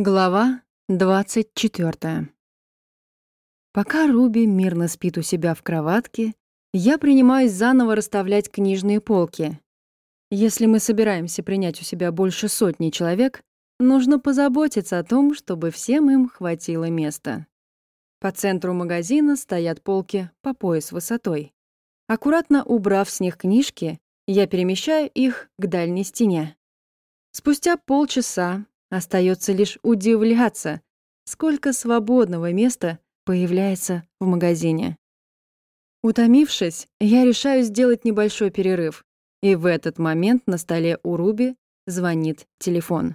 Глава 24. Пока Руби мирно спит у себя в кроватке, я принимаюсь заново расставлять книжные полки. Если мы собираемся принять у себя больше сотни человек, нужно позаботиться о том, чтобы всем им хватило места. По центру магазина стоят полки по пояс высотой. Аккуратно убрав с них книжки, я перемещаю их к дальней стене. Спустя полчаса Остается лишь удивляться, сколько свободного места появляется в магазине. Утомившись, я решаю сделать небольшой перерыв, и в этот момент на столе у Руби звонит телефон.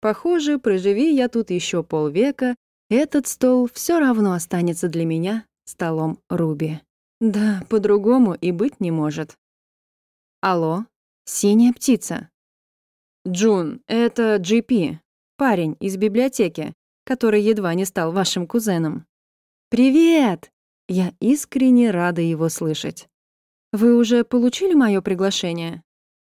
Похоже, проживи я тут еще полвека, этот стол все равно останется для меня столом Руби. Да, по-другому и быть не может. Алло, синяя птица. «Джун, это GP, парень из библиотеки, который едва не стал вашим кузеном». «Привет!» Я искренне рада его слышать. «Вы уже получили мое приглашение?»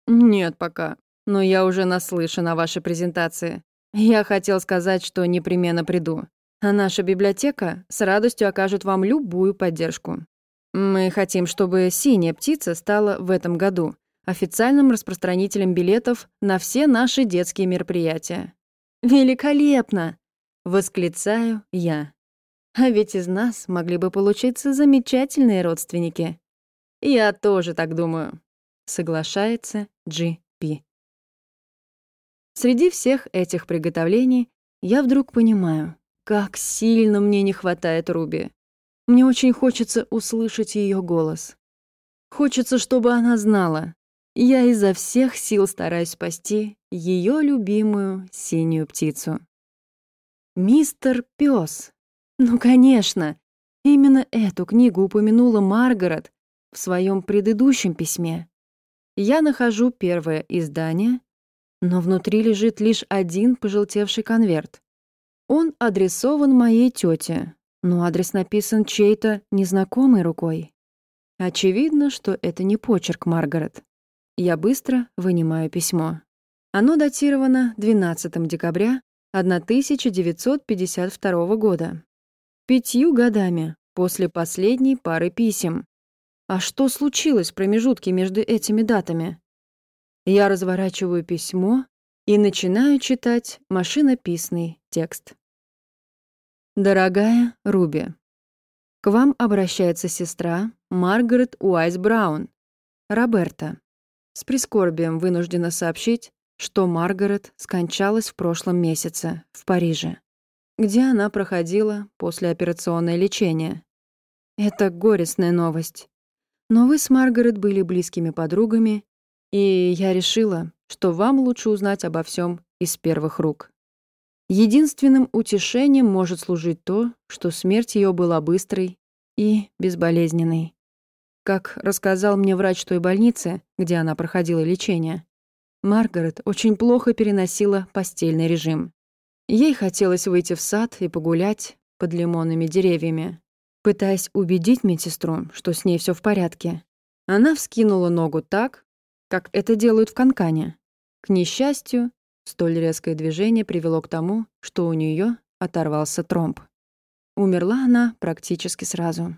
«Нет пока, но я уже наслышан о вашей презентации. Я хотел сказать, что непременно приду. А наша библиотека с радостью окажет вам любую поддержку. Мы хотим, чтобы «Синяя птица» стала в этом году официальным распространителем билетов на все наши детские мероприятия. «Великолепно!» — восклицаю я. А ведь из нас могли бы получиться замечательные родственники. Я тоже так думаю, соглашается Джи Пи. Среди всех этих приготовлений я вдруг понимаю, как сильно мне не хватает Руби. Мне очень хочется услышать ее голос. Хочется, чтобы она знала, я изо всех сил стараюсь спасти ее любимую синюю птицу. Мистер Пёс. Ну, конечно, именно эту книгу упомянула Маргарет в своем предыдущем письме. Я нахожу первое издание, но внутри лежит лишь один пожелтевший конверт. Он адресован моей тете, но адрес написан чьей-то незнакомой рукой. Очевидно, что это не почерк Маргарет. Я быстро вынимаю письмо. Оно датировано 12 декабря 1952 года. Пятью годами после последней пары писем. А что случилось в промежутке между этими датами? Я разворачиваю письмо и начинаю читать машинописный текст. Дорогая Руби, к вам обращается сестра Маргарет Уайс Браун, Роберта. С прискорбием вынуждена сообщить, что Маргарет скончалась в прошлом месяце в Париже, где она проходила послеоперационное лечение. Это горестная новость. Но вы с Маргарет были близкими подругами, и я решила, что вам лучше узнать обо всем из первых рук. Единственным утешением может служить то, что смерть ее была быстрой и безболезненной. Как рассказал мне врач той больницы, где она проходила лечение, Маргарет очень плохо переносила постельный режим. Ей хотелось выйти в сад и погулять под лимонными деревьями. Пытаясь убедить медсестру, что с ней все в порядке, она вскинула ногу так, как это делают в канкане. К несчастью, столь резкое движение привело к тому, что у нее оторвался тромб. Умерла она практически сразу.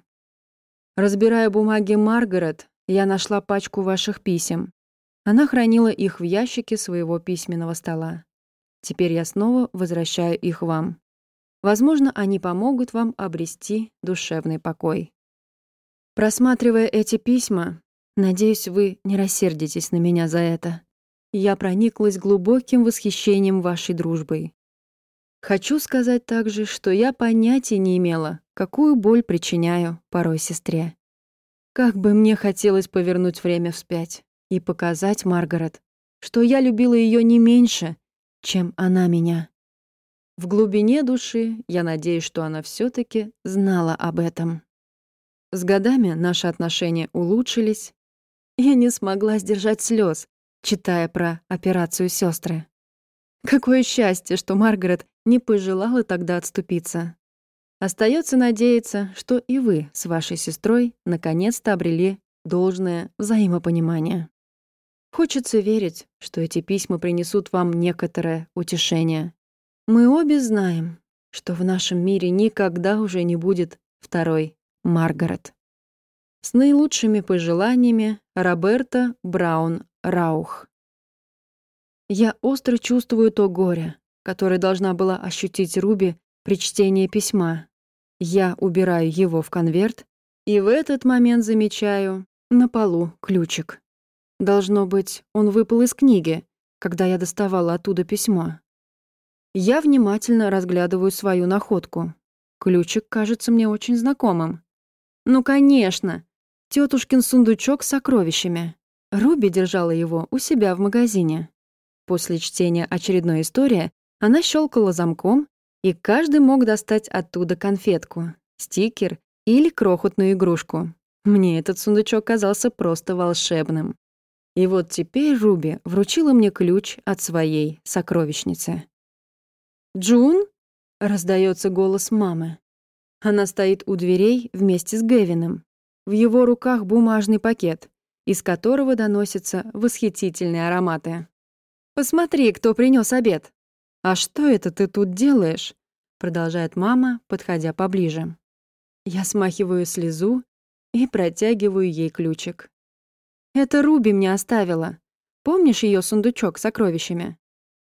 Разбирая бумаги Маргарет, я нашла пачку ваших писем. Она хранила их в ящике своего письменного стола. Теперь я снова возвращаю их вам. Возможно, они помогут вам обрести душевный покой. Просматривая эти письма, надеюсь, вы не рассердитесь на меня за это. Я прониклась глубоким восхищением вашей дружбой. Хочу сказать также, что я понятия не имела, какую боль причиняю порой сестре. Как бы мне хотелось повернуть время вспять и показать Маргарет, что я любила ее не меньше, чем она меня. В глубине души я надеюсь, что она все таки знала об этом. С годами наши отношения улучшились. Я не смогла сдержать слез, читая про операцию сестры. Какое счастье, что Маргарет не пожелала тогда отступиться. Остается надеяться, что и вы с вашей сестрой наконец-то обрели должное взаимопонимание. Хочется верить, что эти письма принесут вам некоторое утешение. Мы обе знаем, что в нашем мире никогда уже не будет второй Маргарет. С наилучшими пожеланиями Роберта Браун Раух. Я остро чувствую то горе, которое должна была ощутить Руби при чтении письма. Я убираю его в конверт и в этот момент замечаю на полу ключик. Должно быть, он выпал из книги, когда я доставала оттуда письмо. Я внимательно разглядываю свою находку. Ключик кажется мне очень знакомым. Ну, конечно, тетушкин сундучок с сокровищами. Руби держала его у себя в магазине. После чтения очередной истории она щелкала замком, и каждый мог достать оттуда конфетку, стикер или крохотную игрушку. Мне этот сундучок казался просто волшебным. И вот теперь Руби вручила мне ключ от своей сокровищницы. «Джун?» — раздается голос мамы. Она стоит у дверей вместе с Гевином. В его руках бумажный пакет, из которого доносятся восхитительные ароматы. «Посмотри, кто принес обед!» «А что это ты тут делаешь?» — продолжает мама, подходя поближе. Я смахиваю слезу и протягиваю ей ключик. Это Руби мне оставила. Помнишь ее сундучок с сокровищами?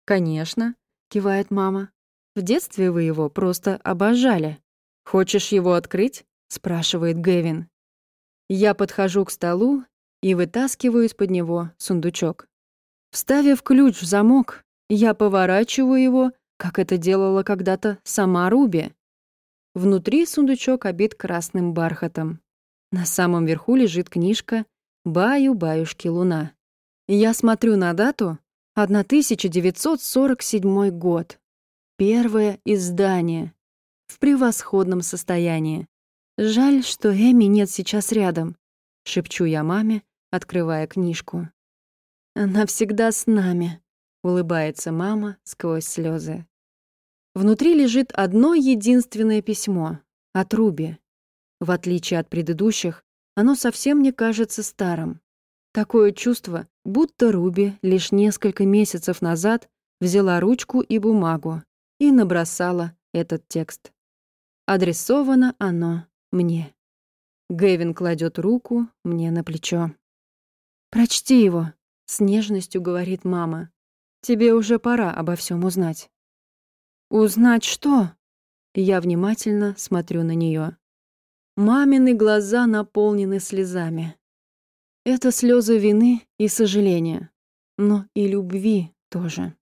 Конечно, кивает мама. В детстве вы его просто обожали. Хочешь его открыть? спрашивает Гэвин. Я подхожу к столу и вытаскиваю из-под него сундучок. Вставив ключ в замок, я поворачиваю его, как это делала когда-то сама Руби. Внутри сундучок обит красным бархатом. На самом верху лежит книжка Баю-баюшки луна. Я смотрю на дату 1947 год. Первое издание. В превосходном состоянии. Жаль, что Эми нет сейчас рядом. Шепчу я маме, открывая книжку. Она всегда с нами. Улыбается мама сквозь слезы. Внутри лежит одно единственное письмо от Руби. В отличие от предыдущих, оно совсем не кажется старым. Такое чувство, будто Руби лишь несколько месяцев назад взяла ручку и бумагу и набросала этот текст. Адресовано оно мне. Гэвин кладет руку мне на плечо. «Прочти его», — с нежностью говорит мама. «Тебе уже пора обо всем узнать». «Узнать что?» Я внимательно смотрю на нее. Мамины глаза наполнены слезами. Это слезы вины и сожаления, но и любви тоже.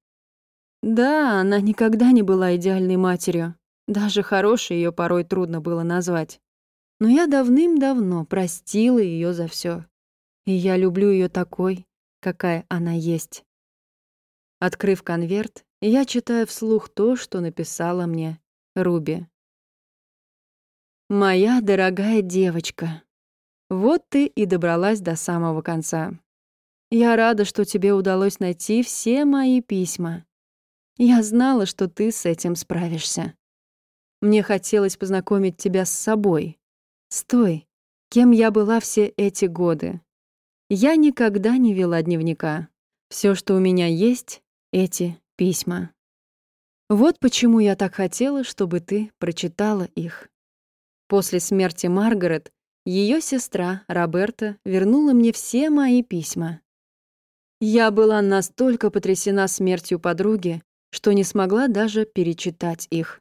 Да, она никогда не была идеальной матерью, даже хорошей ее порой трудно было назвать. Но я давным-давно простила ее за все, и я люблю ее такой, какая она есть. Открыв конверт, я читаю вслух то, что написала мне Руби. Моя дорогая девочка, вот ты и добралась до самого конца. Я рада, что тебе удалось найти все мои письма. Я знала, что ты с этим справишься. Мне хотелось познакомить тебя с собой, с той, кем я была все эти годы. Я никогда не вела дневника. Все, что у меня есть, — эти письма. Вот почему я так хотела, чтобы ты прочитала их. После смерти Маргарет ее сестра Роберта вернула мне все мои письма. Я была настолько потрясена смертью подруги, что не смогла даже перечитать их.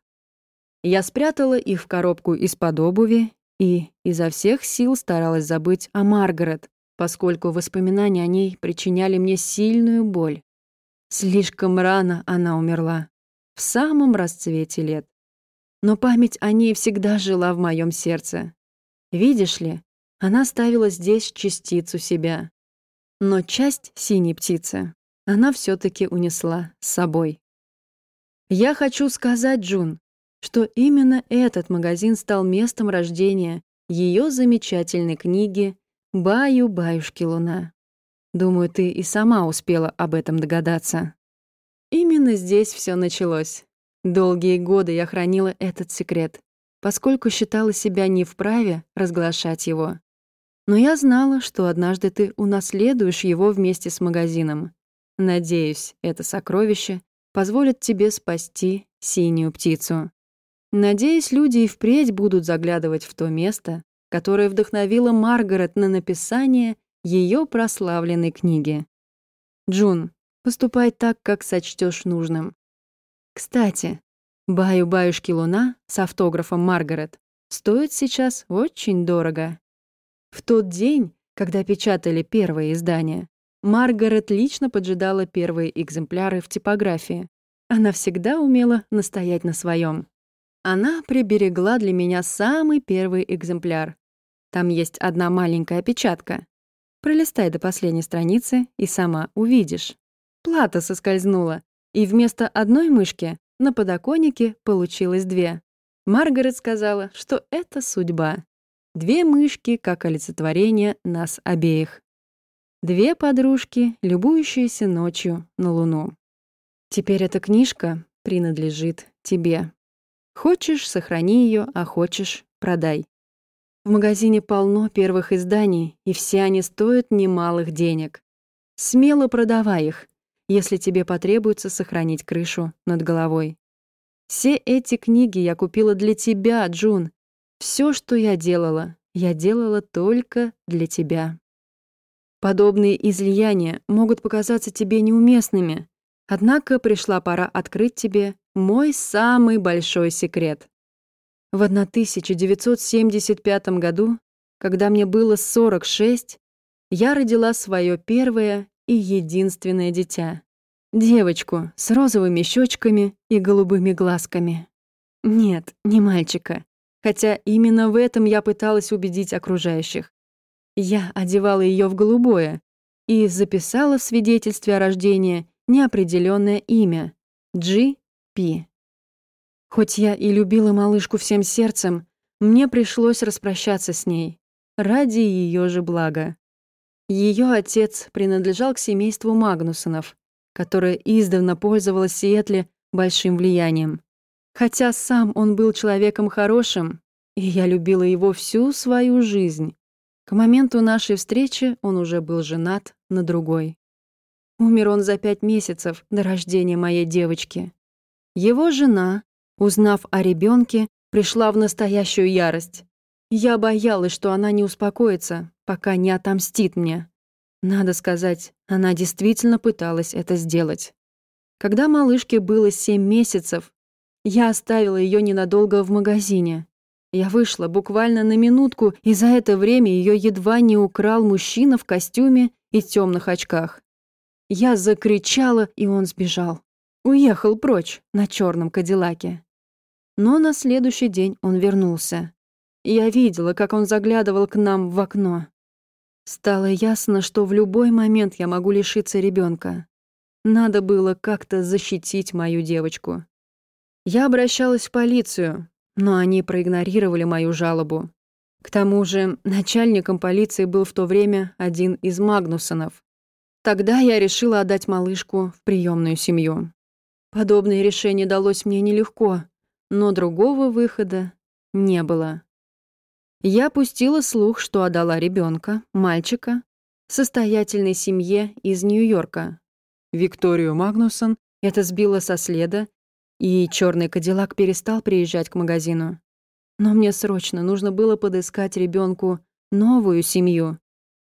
Я спрятала их в коробку из-под обуви и изо всех сил старалась забыть о Маргарет, поскольку воспоминания о ней причиняли мне сильную боль. Слишком рано она умерла, в самом расцвете лет но память о ней всегда жила в моем сердце. Видишь ли, она ставила здесь частицу себя. Но часть синей птицы она все таки унесла с собой. Я хочу сказать, Джун, что именно этот магазин стал местом рождения ее замечательной книги «Баю-баюшки луна». Думаю, ты и сама успела об этом догадаться. Именно здесь все началось. Долгие годы я хранила этот секрет, поскольку считала себя не вправе разглашать его. Но я знала, что однажды ты унаследуешь его вместе с магазином. Надеюсь, это сокровище позволит тебе спасти синюю птицу. Надеюсь, люди и впредь будут заглядывать в то место, которое вдохновило Маргарет на написание ее прославленной книги. Джун, поступай так, как сочтешь нужным. Кстати, «Баю-баюшки луна» с автографом Маргарет стоит сейчас очень дорого. В тот день, когда печатали первое издание, Маргарет лично поджидала первые экземпляры в типографии. Она всегда умела настоять на своем. Она приберегла для меня самый первый экземпляр. Там есть одна маленькая опечатка. Пролистай до последней страницы и сама увидишь. Плата соскользнула, и вместо одной мышки на подоконнике получилось две. Маргарет сказала, что это судьба. Две мышки как олицетворение нас обеих. Две подружки, любующиеся ночью на Луну. Теперь эта книжка принадлежит тебе. Хочешь — сохрани ее, а хочешь — продай. В магазине полно первых изданий, и все они стоят немалых денег. Смело продавай их, если тебе потребуется сохранить крышу над головой. Все эти книги я купила для тебя, Джун. Все, что я делала, я делала только для тебя. Подобные излияния могут показаться тебе неуместными, однако пришла пора открыть тебе мой самый большой секрет. В 1975 году, когда мне было 46, я родила свое первое и единственное дитя. Девочку с розовыми щечками и голубыми глазками. Нет, не мальчика. Хотя именно в этом я пыталась убедить окружающих. Я одевала ее в голубое и записала в свидетельстве о рождении неопределенное имя — Пи. Хоть я и любила малышку всем сердцем, мне пришлось распрощаться с ней ради ее же блага. Ее отец принадлежал к семейству Магнусонов, которое издавна пользовалось Сиэтле большим влиянием. Хотя сам он был человеком хорошим, и я любила его всю свою жизнь. К моменту нашей встречи он уже был женат на другой. Умер он за пять месяцев до рождения моей девочки. Его жена, узнав о ребенке, пришла в настоящую ярость. Я боялась, что она не успокоится, пока не отомстит мне. Надо сказать, она действительно пыталась это сделать. Когда малышке было семь месяцев, я оставила ее ненадолго в магазине. Я вышла буквально на минутку, и за это время ее едва не украл мужчина в костюме и темных очках. Я закричала, и он сбежал. Уехал прочь на черном кадиллаке. Но на следующий день он вернулся. Я видела, как он заглядывал к нам в окно. Стало ясно, что в любой момент я могу лишиться ребенка. Надо было как-то защитить мою девочку. Я обращалась в полицию, но они проигнорировали мою жалобу. К тому же начальником полиции был в то время один из Магнусонов. Тогда я решила отдать малышку в приемную семью. Подобное решение далось мне нелегко, но другого выхода не было. Я пустила слух, что отдала ребенка, мальчика, состоятельной семье из Нью-Йорка. Викторию Магнусон это сбило со следа, и черный кадиллак перестал приезжать к магазину. Но мне срочно нужно было подыскать ребенку новую семью,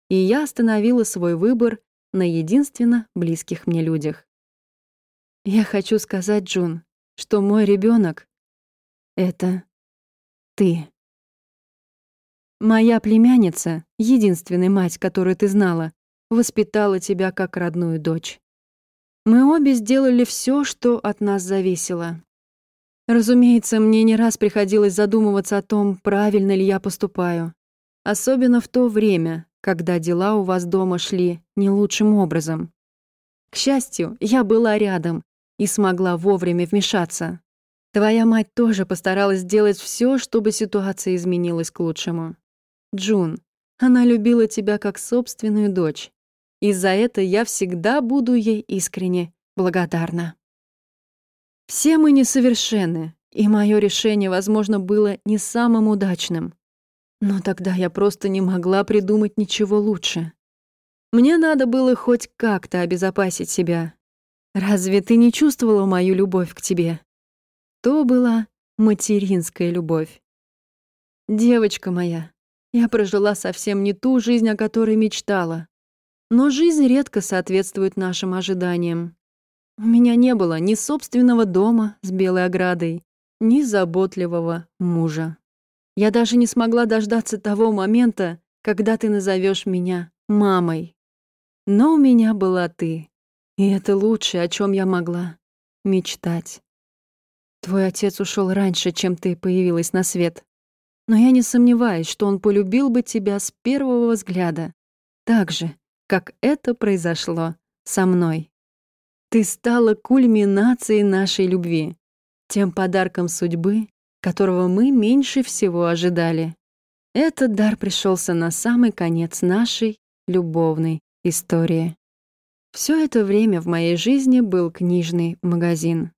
и я остановила свой выбор на единственно близких мне людях. Я хочу сказать, Джун, что мой ребенок — это ты. Моя племянница, единственная мать, которую ты знала, воспитала тебя как родную дочь. Мы обе сделали все, что от нас зависело. Разумеется, мне не раз приходилось задумываться о том, правильно ли я поступаю. Особенно в то время, когда дела у вас дома шли не лучшим образом. К счастью, я была рядом и смогла вовремя вмешаться. Твоя мать тоже постаралась сделать все, чтобы ситуация изменилась к лучшему. Джун, она любила тебя как собственную дочь. И за это я всегда буду ей искренне благодарна. Все мы несовершенны, и мое решение, возможно, было не самым удачным. Но тогда я просто не могла придумать ничего лучше. Мне надо было хоть как-то обезопасить себя, Разве ты не чувствовала мою любовь к тебе? То была материнская любовь. Девочка моя, я прожила совсем не ту жизнь, о которой мечтала. Но жизнь редко соответствует нашим ожиданиям. У меня не было ни собственного дома с белой оградой, ни заботливого мужа. Я даже не смогла дождаться того момента, когда ты назовешь меня мамой. Но у меня была ты, и это лучшее, о чем я могла мечтать. Твой отец ушел раньше, чем ты появилась на свет. Но я не сомневаюсь, что он полюбил бы тебя с первого взгляда, так же, как это произошло со мной. Ты стала кульминацией нашей любви, тем подарком судьбы, которого мы меньше всего ожидали. Этот дар пришелся на самый конец нашей любовной истории. Все это время в моей жизни был книжный магазин.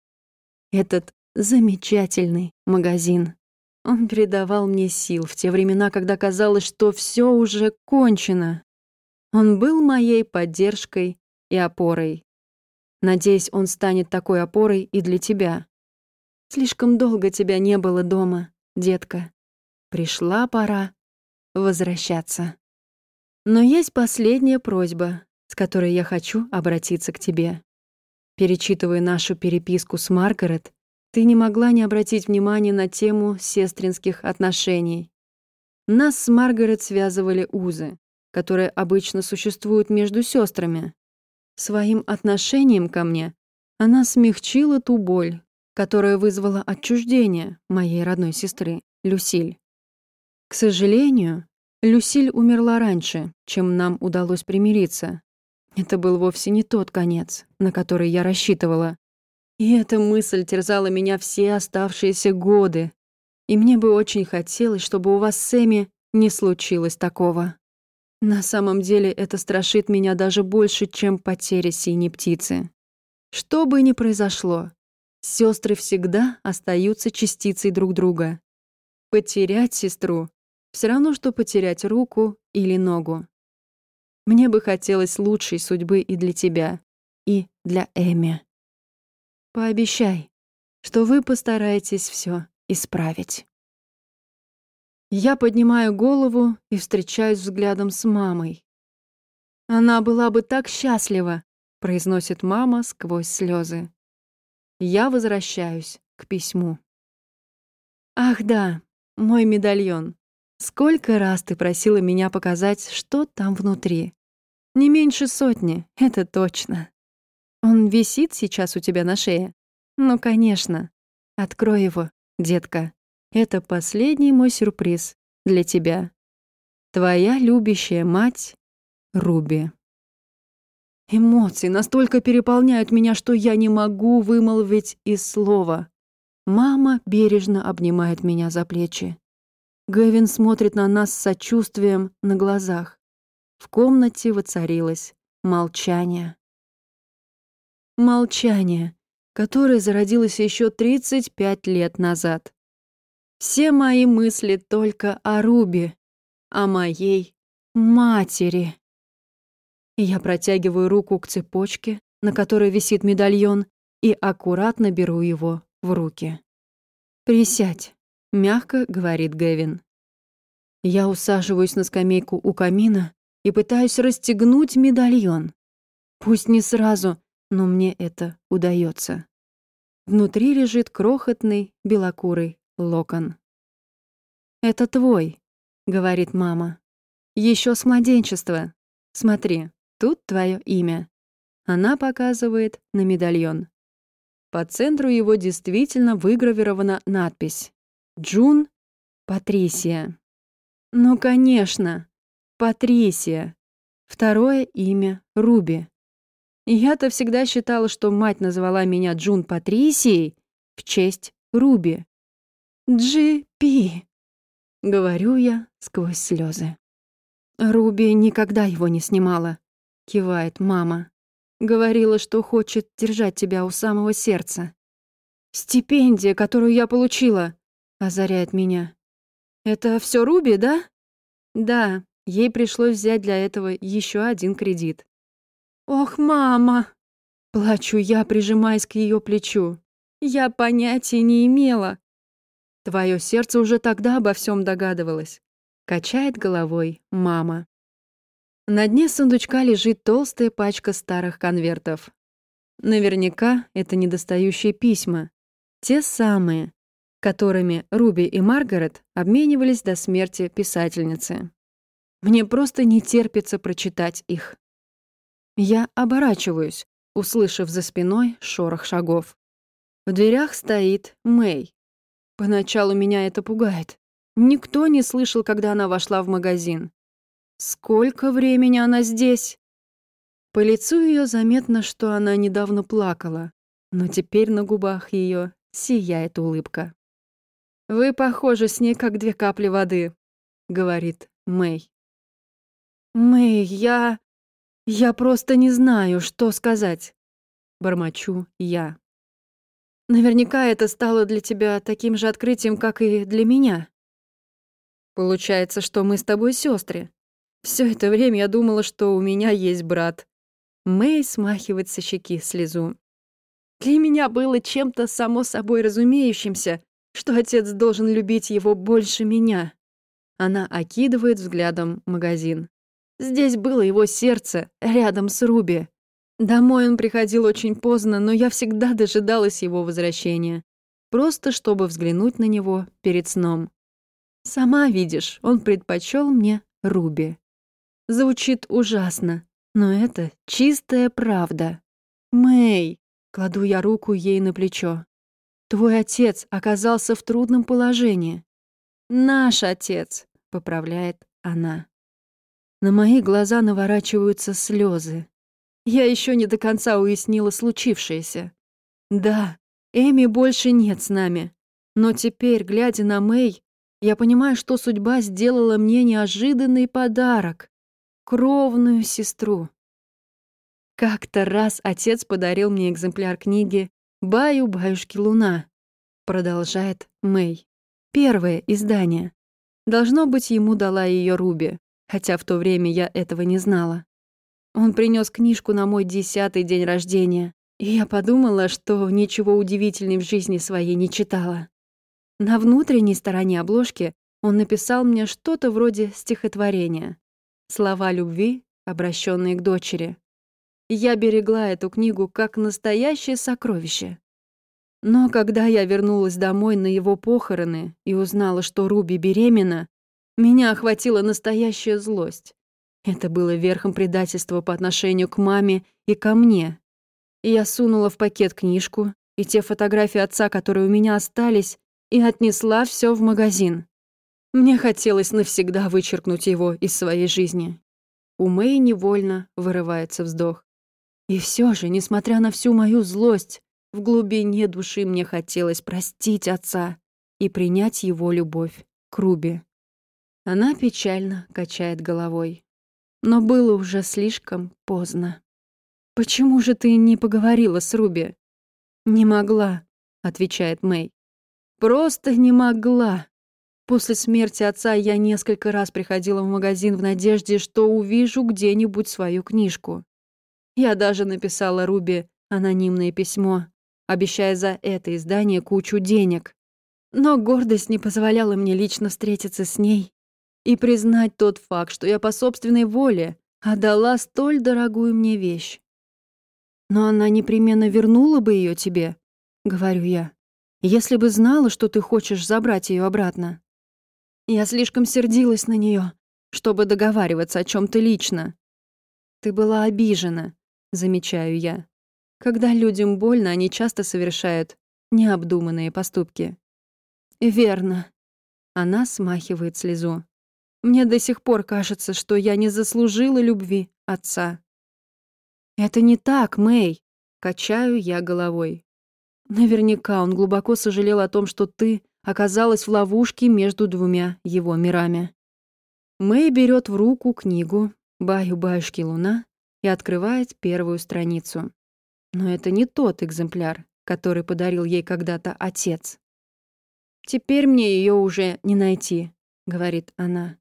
Этот замечательный магазин. Он передавал мне сил в те времена, когда казалось, что все уже кончено. Он был моей поддержкой и опорой. Надеюсь, он станет такой опорой и для тебя. Слишком долго тебя не было дома, детка. Пришла пора возвращаться. Но есть последняя просьба, с которой я хочу обратиться к тебе. Перечитывая нашу переписку с Маргарет, ты не могла не обратить внимания на тему сестринских отношений. Нас с Маргарет связывали узы, которые обычно существуют между сестрами. Своим отношением ко мне она смягчила ту боль, которая вызвала отчуждение моей родной сестры, Люсиль. К сожалению, Люсиль умерла раньше, чем нам удалось примириться. Это был вовсе не тот конец, на который я рассчитывала. И эта мысль терзала меня все оставшиеся годы. И мне бы очень хотелось, чтобы у вас с Эми не случилось такого. На самом деле это страшит меня даже больше, чем потеря синей птицы. Что бы ни произошло, сестры всегда остаются частицей друг друга. Потерять сестру — все равно, что потерять руку или ногу. Мне бы хотелось лучшей судьбы и для тебя, и для Эми. Пообещай, что вы постараетесь все исправить. Я поднимаю голову и встречаюсь взглядом с мамой. Она была бы так счастлива, произносит мама сквозь слезы. Я возвращаюсь к письму. Ах да, мой медальон. Сколько раз ты просила меня показать, что там внутри? Не меньше сотни, это точно. Он висит сейчас у тебя на шее? Ну, конечно. Открой его, детка. Это последний мой сюрприз для тебя. Твоя любящая мать Руби. Эмоции настолько переполняют меня, что я не могу вымолвить и слова. Мама бережно обнимает меня за плечи. Гэвин смотрит на нас с сочувствием на глазах. В комнате воцарилось молчание. Молчание, которое зародилось еще 35 лет назад. Все мои мысли только о Руби, о моей матери. Я протягиваю руку к цепочке, на которой висит медальон, и аккуратно беру его в руки. «Присядь», — мягко говорит Гэвин. Я усаживаюсь на скамейку у камина и пытаюсь расстегнуть медальон. Пусть не сразу, но мне это удается. Внутри лежит крохотный белокурый локон. «Это твой», — говорит мама. Еще с младенчества. Смотри, тут твое имя». Она показывает на медальон. По центру его действительно выгравирована надпись «Джун Патрисия». Ну, конечно, Патрисия. Второе имя — Руби. Я-то всегда считала, что мать назвала меня Джун Патрисией в честь Руби. «Джи-Пи», — говорю я сквозь слезы. Руби никогда его не снимала, кивает мама. Говорила, что хочет держать тебя у самого сердца. Стипендия, которую я получила, озаряет меня. Это все Руби, да? Да, ей пришлось взять для этого еще один кредит. «Ох, мама!» Плачу я, прижимаясь к ее плечу. Я понятия не имела. Твое сердце уже тогда обо всем догадывалось. Качает головой мама. На дне сундучка лежит толстая пачка старых конвертов. Наверняка это недостающие письма. Те самые, которыми Руби и Маргарет обменивались до смерти писательницы. Мне просто не терпится прочитать их. Я оборачиваюсь, услышав за спиной шорох шагов. В дверях стоит Мэй. Поначалу меня это пугает. Никто не слышал, когда она вошла в магазин. Сколько времени она здесь? По лицу ее заметно, что она недавно плакала, но теперь на губах ее сияет улыбка. «Вы похожи с ней, как две капли воды», — говорит Мэй. «Мэй, я... я просто не знаю, что сказать», — бормочу я. «Наверняка это стало для тебя таким же открытием, как и для меня. Получается, что мы с тобой сестры. Все это время я думала, что у меня есть брат». Мэй смахивает со щеки слезу. Для меня было чем-то само собой разумеющимся, что отец должен любить его больше меня. Она окидывает взглядом магазин. Здесь было его сердце, рядом с Руби. Домой он приходил очень поздно, но я всегда дожидалась его возвращения. Просто чтобы взглянуть на него перед сном. Сама видишь, он предпочел мне Руби. Звучит ужасно, но это чистая правда. Мэй, кладу я руку ей на плечо. Твой отец оказался в трудном положении. Наш отец, поправляет она. На мои глаза наворачиваются слезы. Я еще не до конца уяснила случившееся. Да, Эми больше нет с нами. Но теперь, глядя на Мэй, я понимаю, что судьба сделала мне неожиданный подарок — кровную сестру. Как-то раз отец подарил мне экземпляр книги «Баю-баюшки луна», продолжает Мэй. Первое издание. Должно быть, ему дала ее Руби хотя в то время я этого не знала. Он принес книжку на мой десятый день рождения, и я подумала, что ничего удивительного в жизни своей не читала. На внутренней стороне обложки он написал мне что-то вроде стихотворения. Слова любви, обращенные к дочери. Я берегла эту книгу как настоящее сокровище. Но когда я вернулась домой на его похороны и узнала, что Руби беременна, меня охватила настоящая злость. Это было верхом предательства по отношению к маме и ко мне. Я сунула в пакет книжку и те фотографии отца, которые у меня остались, и отнесла все в магазин. Мне хотелось навсегда вычеркнуть его из своей жизни. У Мэй невольно вырывается вздох. И все же, несмотря на всю мою злость, в глубине души мне хотелось простить отца и принять его любовь к Руби. Она печально качает головой. Но было уже слишком поздно. «Почему же ты не поговорила с Руби?» «Не могла», — отвечает Мэй. «Просто не могла. После смерти отца я несколько раз приходила в магазин в надежде, что увижу где-нибудь свою книжку. Я даже написала Руби анонимное письмо, обещая за это издание кучу денег. Но гордость не позволяла мне лично встретиться с ней и признать тот факт, что я по собственной воле отдала столь дорогую мне вещь. Но она непременно вернула бы ее тебе, говорю я, если бы знала, что ты хочешь забрать ее обратно. Я слишком сердилась на нее, чтобы договариваться о чем то лично. Ты была обижена, замечаю я. Когда людям больно, они часто совершают необдуманные поступки. Верно. Она смахивает слезу. Мне до сих пор кажется, что я не заслужила любви отца. Это не так, Мэй, качаю я головой. Наверняка он глубоко сожалел о том, что ты оказалась в ловушке между двумя его мирами. Мэй берет в руку книгу «Баю-баюшки луна» и открывает первую страницу. Но это не тот экземпляр, который подарил ей когда-то отец. «Теперь мне ее уже не найти», — говорит она.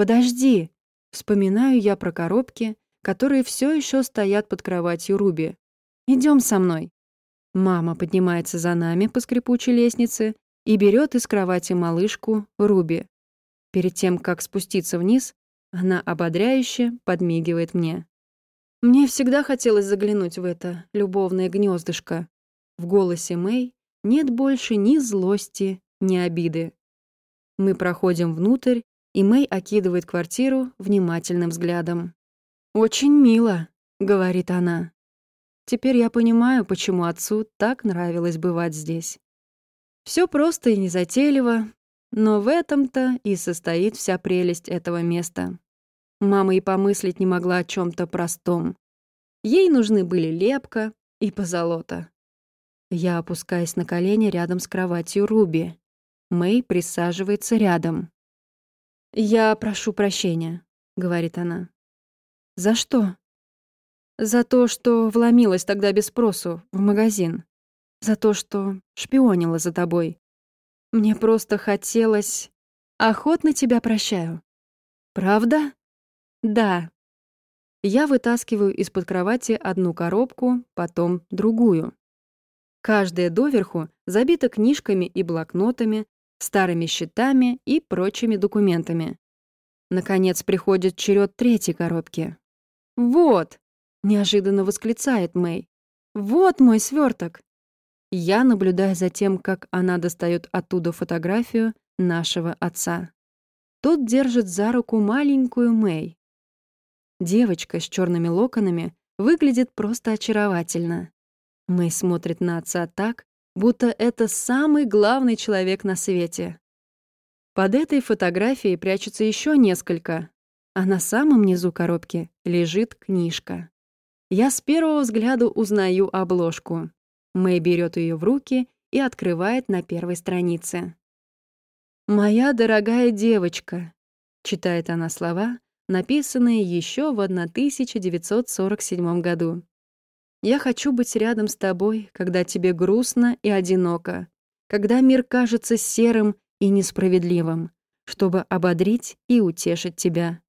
«Подожди!» Вспоминаю я про коробки, которые все еще стоят под кроватью Руби. Идем со мной. Мама поднимается за нами по скрипучей лестнице и берет из кровати малышку Руби. Перед тем, как спуститься вниз, она ободряюще подмигивает мне. Мне всегда хотелось заглянуть в это любовное гнездышко. В голосе Мэй нет больше ни злости, ни обиды. Мы проходим внутрь, и Мэй окидывает квартиру внимательным взглядом. «Очень мило», — говорит она. Теперь я понимаю, почему отцу так нравилось бывать здесь. Все просто и незатейливо, но в этом-то и состоит вся прелесть этого места. Мама и помыслить не могла о чем то простом. Ей нужны были лепка и позолота. Я опускаюсь на колени рядом с кроватью Руби. Мэй присаживается рядом. «Я прошу прощения», — говорит она. «За что?» «За то, что вломилась тогда без спросу в магазин. За то, что шпионила за тобой. Мне просто хотелось... Охотно тебя прощаю». «Правда?» «Да». Я вытаскиваю из-под кровати одну коробку, потом другую. Каждая доверху забита книжками и блокнотами, старыми счетами и прочими документами. Наконец приходит черед третьей коробки. «Вот!» — неожиданно восклицает Мэй. «Вот мой сверток. Я наблюдаю за тем, как она достает оттуда фотографию нашего отца. Тот держит за руку маленькую Мэй. Девочка с черными локонами выглядит просто очаровательно. Мэй смотрит на отца так, будто это самый главный человек на свете. Под этой фотографией прячутся еще несколько, а на самом низу коробки лежит книжка. Я с первого взгляда узнаю обложку. Мэй берет ее в руки и открывает на первой странице. «Моя дорогая девочка», — читает она слова, написанные еще в 1947 году. «Я хочу быть рядом с тобой, когда тебе грустно и одиноко, когда мир кажется серым и несправедливым, чтобы ободрить и утешить тебя.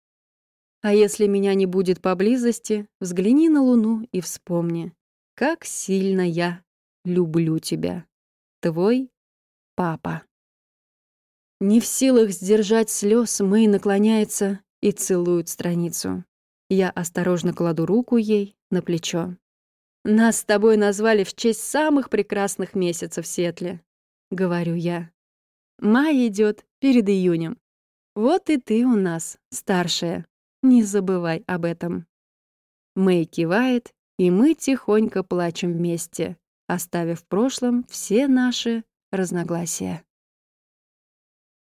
А если меня не будет поблизости, взгляни на Луну и вспомни, как сильно я люблю тебя. Твой папа. Не в силах сдержать слез, Мэй наклоняется и целует страницу. Я осторожно кладу руку ей на плечо. «Нас с тобой назвали в честь самых прекрасных месяцев в Сетле», — говорю я. Май идет перед июнем. Вот и ты у нас, старшая. Не забывай об этом. Мэй кивает, и мы тихонько плачем вместе, оставив в прошлом все наши разногласия.